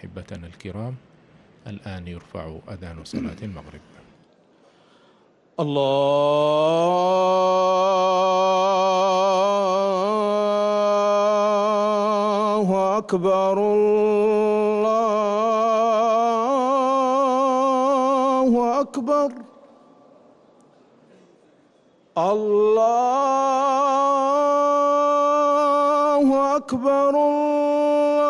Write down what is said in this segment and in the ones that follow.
أحبتنا الكرام الآن يرفع أذان صلاة المغرب. الله أكبر الله أكبر. الله أكبر الله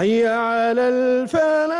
حي على الفلاح.